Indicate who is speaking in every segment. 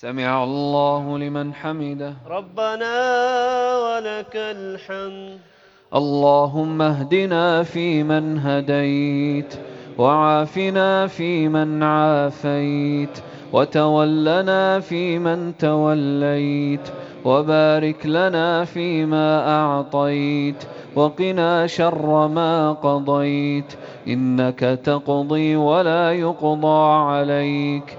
Speaker 1: سمع الله لمن حمده.
Speaker 2: ربنا ولك الحمد.
Speaker 1: اللهم اهدنا فيمن هديت وعافنا فيمن عافيت وتولنا فيمن توليت وبارك لنا فيما أعطيت وقنا شر ما قضيت إنك تقضي ولا يقضى عليك.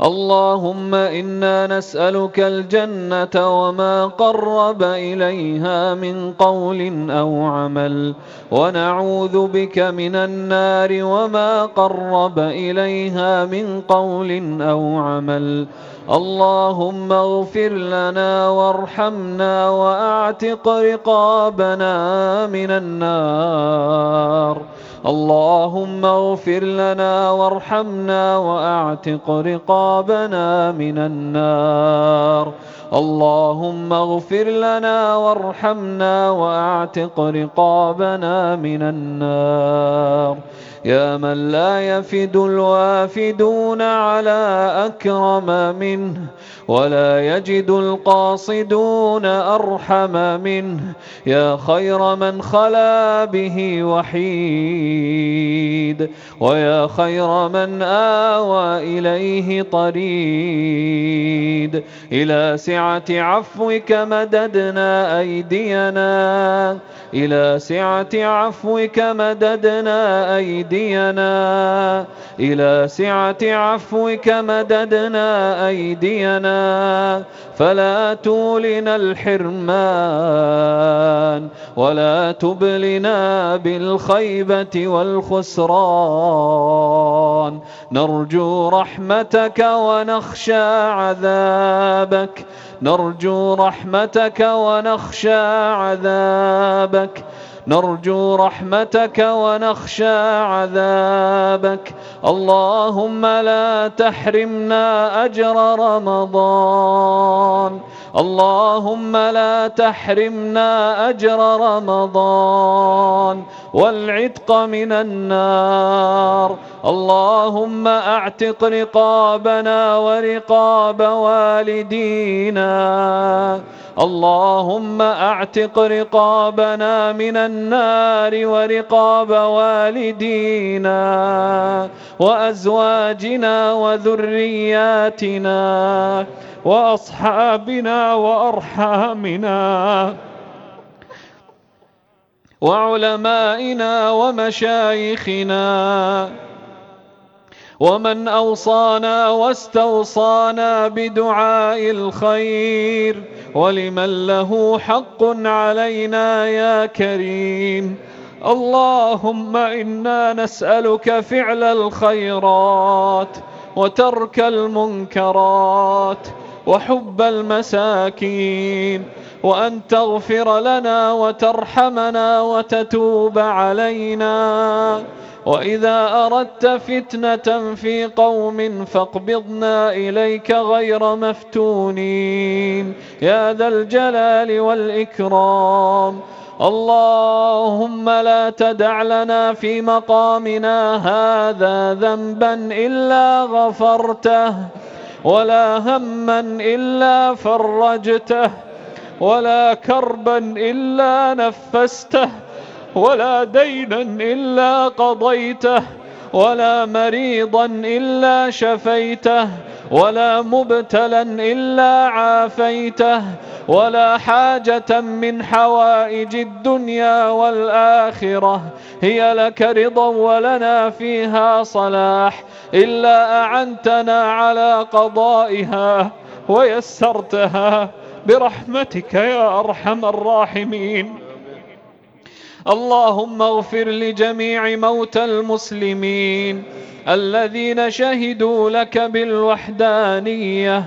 Speaker 1: اللهم إنا نسألك الجنة وما قرب إليها من قول أو عمل ونعوذ بك من النار وما قرب إليها من قول أو عمل. اللهم اغفر لنا وارحمنا وأعتق رقابنا من النار. اللهم اغفر لنا وارحمنا وأعتق رقابنا من النار اللهم اغفر لنا وارحمنا واعتق رقابنا من النار. يا من لا يفد الوافدون على أكرم منه ولا يجد القاصدون أرحم منه. يا خير من خلا به وحيد ويا خير من آوى إليه طريد. إلى سعة عفوك مددنا أيدينا. إلى سعة عفوك مددنا أيدينا. إلى سعة عفوك مددنا أيدينا. فلا تولنا الحرمان ولا تبلنا بالخيبة والخسران. نرجو رحمتك ونخشى عذابك. نرجو رحمتك ونخشى عذابك. نرجو رحمتك ونخشى عذابك. اللهم لا تحرمنا أجر رمضان. اللهم لا تحرمنا أجر رمضان. والعتق من النار. اللهم أعتق رقابنا ورقاب والدينا. اللهم أعتق رقابنا من النار ورقاب والدينا وأزواجنا وذرياتنا وأصحابنا وأرحامنا وعلمائنا ومشايخنا ومن أوصانا واستوصانا بدعاء الخير ولمن له حق علينا يا كريم. اللهم إنا نسألك فعل الخيرات وترك المنكرات وحب المساكين وأن تغفر لنا وترحمنا وتتوب علينا. وإذا أردت فتنة في قوم فاقبضنا إليك غير مفتونين يا ذا الجلال والإكرام اللهم لا تدع لنا في مقامنا هذا ذنبا إلا غفرته ولا هما إلا فرجته ولا كربا إلا نفسته ولا دينا إلا قضيته ولا مريضا إلا شفيته ولا مبتلا إلا عافيته ولا حاجة من حوائج الدنيا والآخرة. هي لك رضا ولنا فيها صلاح إلا أعنتنا على قضائها ويسرتها. برحمتك يا أرحم الراحمين. اللهم اغفر لجميع موتى المسلمين الذين شهدوا لك بالوحدانية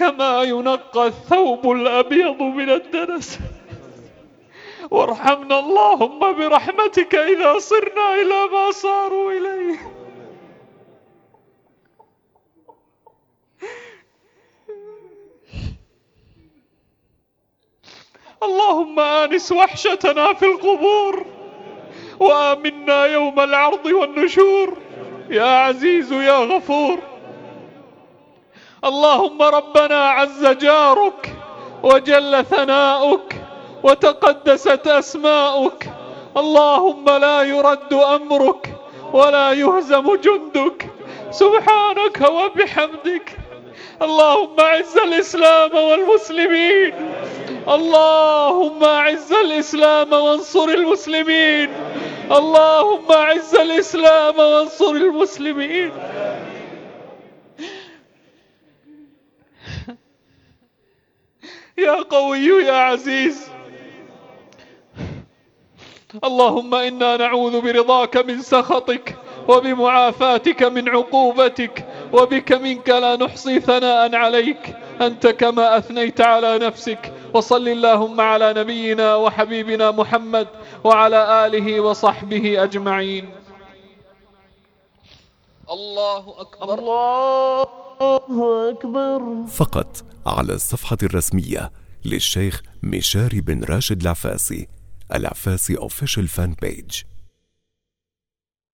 Speaker 1: كما ينقى الثوب الأبيض من الدنس. وارحمنا اللهم برحمتك إذا صرنا إلى ما صاروا إليه. اللهم آنس وحشتنا في القبور. وآمنا يوم العرض والنشور. يا عزيز يا غفور. اللهم ربنا عز جارك وجل ثناؤك وتقدست أسماؤك. اللهم لا يرد أمرك ولا يهزم جندك. سبحانك وبحمدك. اللهم أعز الإسلام والمسلمين. اللهم أعز الإسلام وانصر المسلمين. اللهم أعز الإسلام وانصر المسلمين. يا قوي يا عزيز. اللهم إنا نعوذ برضاك من سخطك وبمعافاتك من عقوبتك وبك منك لا نحصي ثناء عليك. أنت كما أثنيت على نفسك. وصل اللهم على نبينا وحبيبنا محمد وعلى آله وصحبه أجمعين. الله أكبر.
Speaker 2: الله أكبر.
Speaker 3: فقط على الصفحة الرسمية للشيخ مشاري بن راشد العفاسي العفاسي Official Fan Page